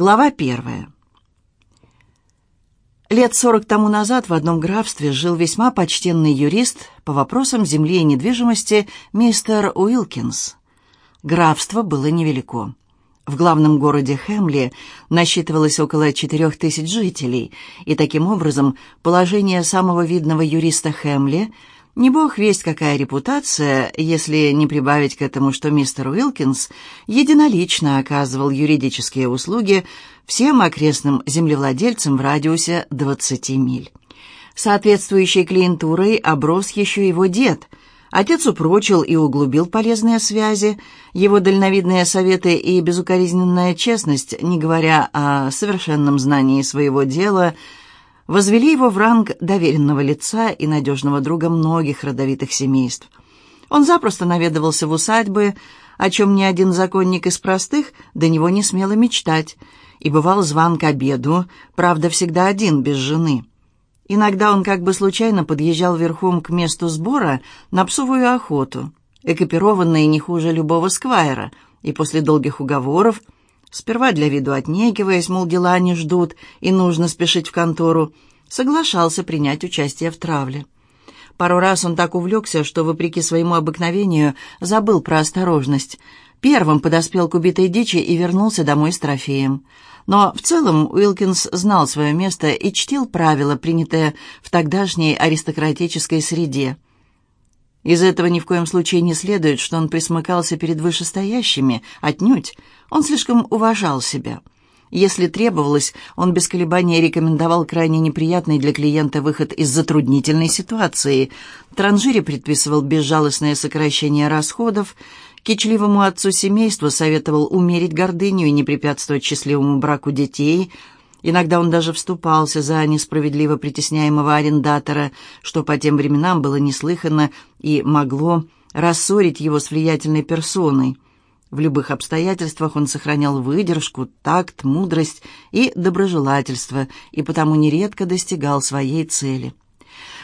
Глава первая. Лет сорок тому назад в одном графстве жил весьма почтенный юрист по вопросам земли и недвижимости мистер Уилкинс. Графство было невелико. В главном городе Хэмли насчитывалось около четырех тысяч жителей, и таким образом положение самого видного юриста Хэмли – не бог весть какая репутация, если не прибавить к этому, что мистер Уилкинс единолично оказывал юридические услуги всем окрестным землевладельцам в радиусе 20 миль. Соответствующей клиентурой оброс еще его дед. Отец упрочил и углубил полезные связи, его дальновидные советы и безукоризненная честность, не говоря о совершенном знании своего дела – возвели его в ранг доверенного лица и надежного друга многих родовитых семейств. Он запросто наведывался в усадьбы, о чем ни один законник из простых до него не смело мечтать, и бывал зван к обеду, правда, всегда один, без жены. Иногда он как бы случайно подъезжал верхом к месту сбора на псовую охоту, экипированный не хуже любого сквайра, и после долгих уговоров – Сперва для виду отнекиваясь, мол, дела не ждут и нужно спешить в контору, соглашался принять участие в травле. Пару раз он так увлекся, что, вопреки своему обыкновению, забыл про осторожность. Первым подоспел к убитой дичи и вернулся домой с трофеем. Но в целом Уилкинс знал свое место и чтил правила, принятые в тогдашней аристократической среде. Из этого ни в коем случае не следует, что он присмыкался перед вышестоящими, отнюдь. Он слишком уважал себя. Если требовалось, он без колебания рекомендовал крайне неприятный для клиента выход из затруднительной ситуации. Транжире предписывал безжалостное сокращение расходов, кичливому отцу семейства советовал умерить гордыню и не препятствовать счастливому браку детей – Иногда он даже вступался за несправедливо притесняемого арендатора, что по тем временам было неслыханно и могло рассорить его с влиятельной персоной. В любых обстоятельствах он сохранял выдержку, такт, мудрость и доброжелательство, и потому нередко достигал своей цели.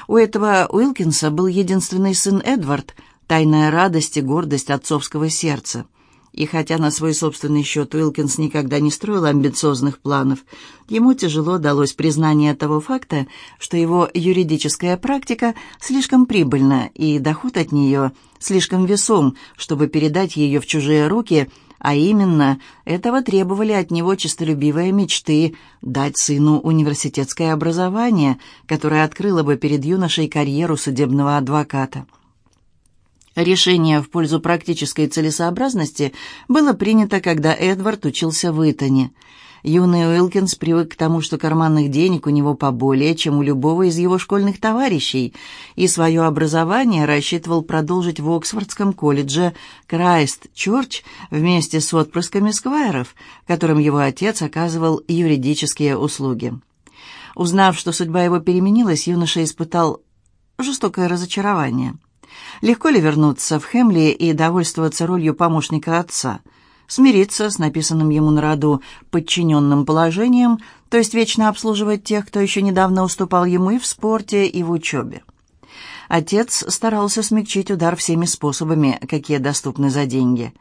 У этого Уилкинса был единственный сын Эдвард, тайная радость и гордость отцовского сердца. И хотя на свой собственный счет Уилкинс никогда не строил амбициозных планов, ему тяжело далось признание того факта, что его юридическая практика слишком прибыльна и доход от нее слишком весом, чтобы передать ее в чужие руки, а именно этого требовали от него честолюбивые мечты дать сыну университетское образование, которое открыло бы перед юношей карьеру судебного адвоката. Решение в пользу практической целесообразности было принято, когда Эдвард учился в Итоне. Юный Уилкинс привык к тому, что карманных денег у него поболее, чем у любого из его школьных товарищей, и свое образование рассчитывал продолжить в Оксфордском колледже Крайст-Чорч вместе с отпрысками сквайров, которым его отец оказывал юридические услуги. Узнав, что судьба его переменилась, юноша испытал жестокое разочарование – Легко ли вернуться в Хемли и довольствоваться ролью помощника отца? Смириться с написанным ему на роду подчиненным положением, то есть вечно обслуживать тех, кто еще недавно уступал ему и в спорте, и в учебе. Отец старался смягчить удар всеми способами, какие доступны за деньги.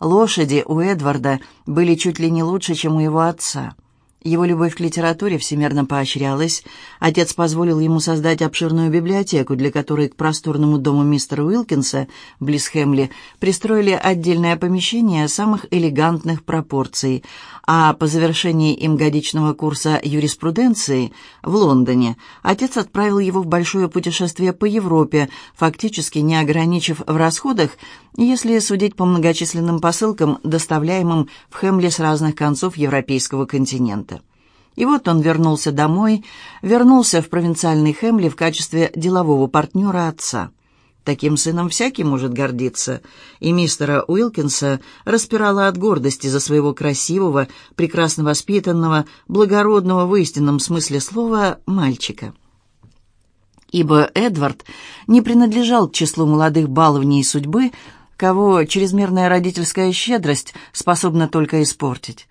Лошади у Эдварда были чуть ли не лучше, чем у его отца – его любовь к литературе всемерно поощрялась. Отец позволил ему создать обширную библиотеку, для которой к просторному дому мистера Уилкинса, близ Хемли, пристроили отдельное помещение самых элегантных пропорций, а по завершении им годичного курса юриспруденции в Лондоне отец отправил его в большое путешествие по Европе, фактически не ограничив в расходах, если судить по многочисленным посылкам, доставляемым в Хемли с разных концов европейского континента. И вот он вернулся домой, вернулся в провинциальный Хемли в качестве делового партнера отца. Таким сыном всякий может гордиться, и мистера Уилкинса распирала от гордости за своего красивого, прекрасно воспитанного, благородного в истинном смысле слова мальчика ибо Эдвард не принадлежал к числу молодых баловней судьбы, кого чрезмерная родительская щедрость способна только испортить.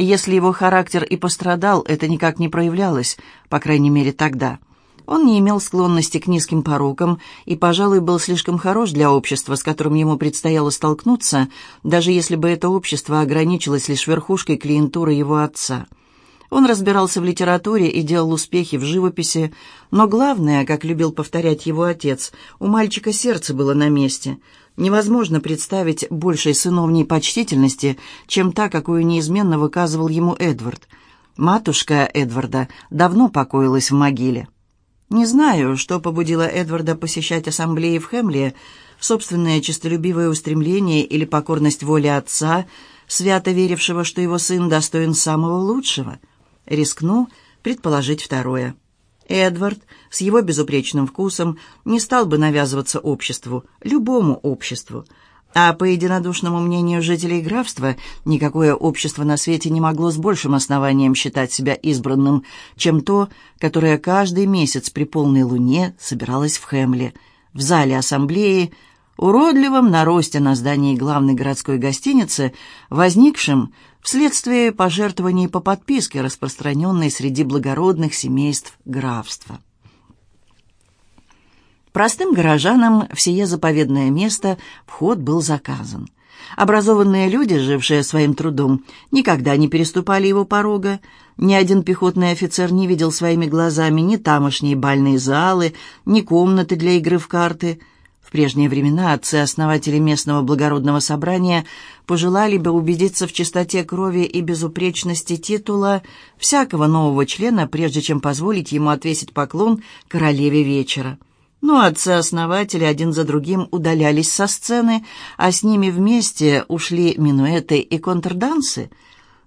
Если его характер и пострадал, это никак не проявлялось, по крайней мере тогда. Он не имел склонности к низким порокам и, пожалуй, был слишком хорош для общества, с которым ему предстояло столкнуться, даже если бы это общество ограничилось лишь верхушкой клиентуры его отца. Он разбирался в литературе и делал успехи в живописи, но главное, как любил повторять его отец, у мальчика сердце было на месте. Невозможно представить большей сыновней почтительности, чем та, какую неизменно выказывал ему Эдвард. Матушка Эдварда давно покоилась в могиле. Не знаю, что побудило Эдварда посещать ассамблеи в Хемле, собственное честолюбивое устремление или покорность воле отца, свято верившего, что его сын достоин самого лучшего. Рискну предположить второе. Эдвард с его безупречным вкусом не стал бы навязываться обществу, любому обществу, а по единодушному мнению жителей графства, никакое общество на свете не могло с большим основанием считать себя избранным, чем то, которое каждый месяц при полной луне собиралось в Хемле, в зале ассамблеи, уродливом наросте на здании главной городской гостиницы, возникшем вследствие пожертвований по подписке, распространенной среди благородных семейств графства. Простым горожанам в сие заповедное место вход был заказан. Образованные люди, жившие своим трудом, никогда не переступали его порога. Ни один пехотный офицер не видел своими глазами ни тамошние бальные залы, ни комнаты для игры в карты. В прежние времена отцы-основатели местного благородного собрания пожелали бы убедиться в чистоте крови и безупречности титула всякого нового члена, прежде чем позволить ему отвесить поклон королеве вечера. Но отцы-основатели один за другим удалялись со сцены, а с ними вместе ушли минуэты и контрдансы.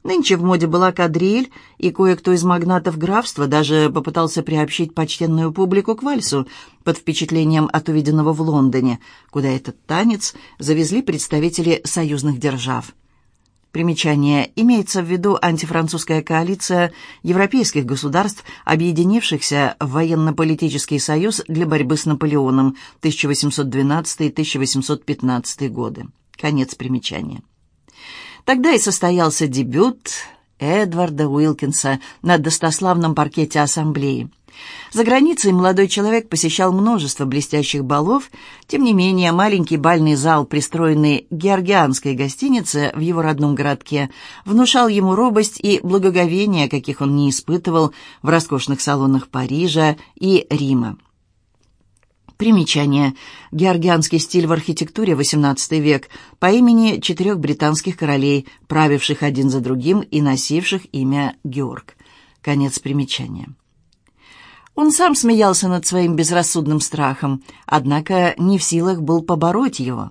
Нынче в моде была кадриль, и кое-кто из магнатов графства даже попытался приобщить почтенную публику к вальсу под впечатлением от увиденного в Лондоне, куда этот танец завезли представители союзных держав. Примечание. Имеется в виду антифранцузская коалиция европейских государств, объединившихся в военно-политический союз для борьбы с Наполеоном 1812-1815 годы. Конец примечания. Тогда и состоялся дебют Эдварда Уилкинса на достославном паркете ассамблеи. За границей молодой человек посещал множество блестящих балов, тем не менее маленький бальный зал, пристроенный георгианской гостинице в его родном городке, внушал ему робость и благоговение, каких он не испытывал в роскошных салонах Парижа и Рима. Примечание. Георгианский стиль в архитектуре XVIII век по имени четырех британских королей, правивших один за другим и носивших имя Георг. Конец примечания. Он сам смеялся над своим безрассудным страхом, однако не в силах был побороть его.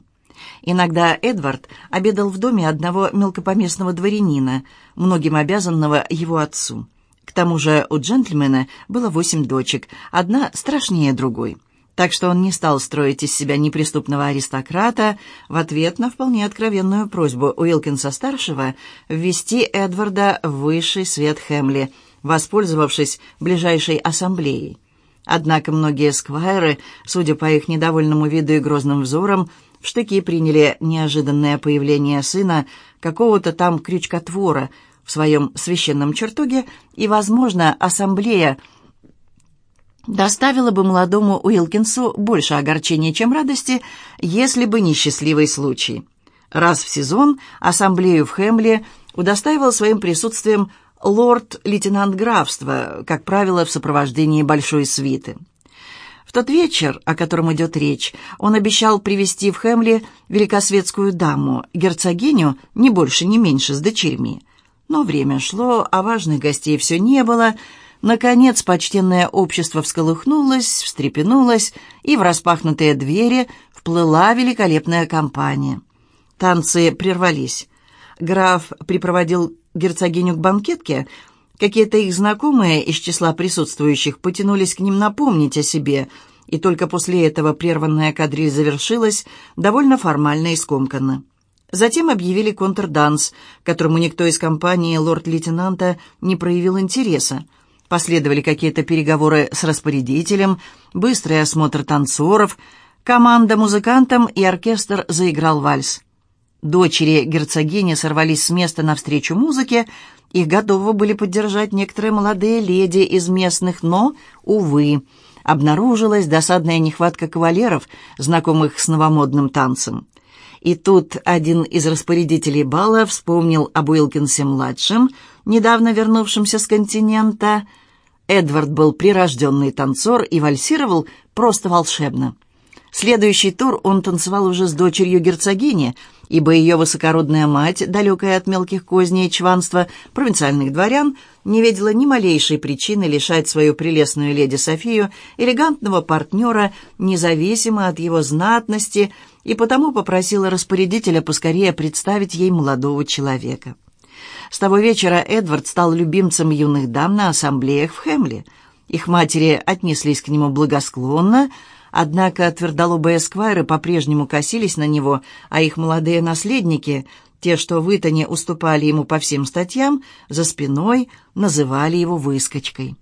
Иногда Эдвард обедал в доме одного мелкопоместного дворянина, многим обязанного его отцу. К тому же у джентльмена было восемь дочек, одна страшнее другой. Так что он не стал строить из себя неприступного аристократа в ответ на вполне откровенную просьбу Уилкинса-старшего ввести Эдварда в высший свет Хемли – воспользовавшись ближайшей ассамблеей. Однако многие сквайры, судя по их недовольному виду и грозным взорам, в штыки приняли неожиданное появление сына какого-то там крючкотвора в своем священном чертоге, и, возможно, ассамблея доставила бы молодому Уилкинсу больше огорчения, чем радости, если бы не счастливый случай. Раз в сезон ассамблею в Хемле удостаивал своим присутствием лорд-лейтенант графства, как правило, в сопровождении большой свиты. В тот вечер, о котором идет речь, он обещал привести в Хемли великосветскую даму, герцогиню, не больше, не меньше, с дочерьми. Но время шло, а важных гостей все не было. Наконец, почтенное общество всколыхнулось, встрепенулось, и в распахнутые двери вплыла великолепная компания. Танцы прервались. Граф припроводил герцогиню к банкетке, какие-то их знакомые из числа присутствующих потянулись к ним напомнить о себе, и только после этого прерванная кадриль завершилась довольно формально и скомканно. Затем объявили контрданс, которому никто из компании лорд-лейтенанта не проявил интереса. Последовали какие-то переговоры с распорядителем, быстрый осмотр танцоров, команда музыкантам и оркестр заиграл вальс. Дочери герцогини сорвались с места навстречу музыке, их готовы были поддержать некоторые молодые леди из местных, но, увы, обнаружилась досадная нехватка кавалеров, знакомых с новомодным танцем. И тут один из распорядителей бала вспомнил об Уилкинсе-младшем, недавно вернувшемся с континента. Эдвард был прирожденный танцор и вальсировал просто волшебно. Следующий тур он танцевал уже с дочерью герцогини, ибо ее высокородная мать, далекая от мелких козней и чванства провинциальных дворян, не видела ни малейшей причины лишать свою прелестную леди Софию элегантного партнера, независимо от его знатности, и потому попросила распорядителя поскорее представить ей молодого человека. С того вечера Эдвард стал любимцем юных дам на ассамблеях в Хемли. Их матери отнеслись к нему благосклонно, Однако твердолобые эсквайры по-прежнему косились на него, а их молодые наследники, те, что в Итоне уступали ему по всем статьям, за спиной называли его «выскочкой».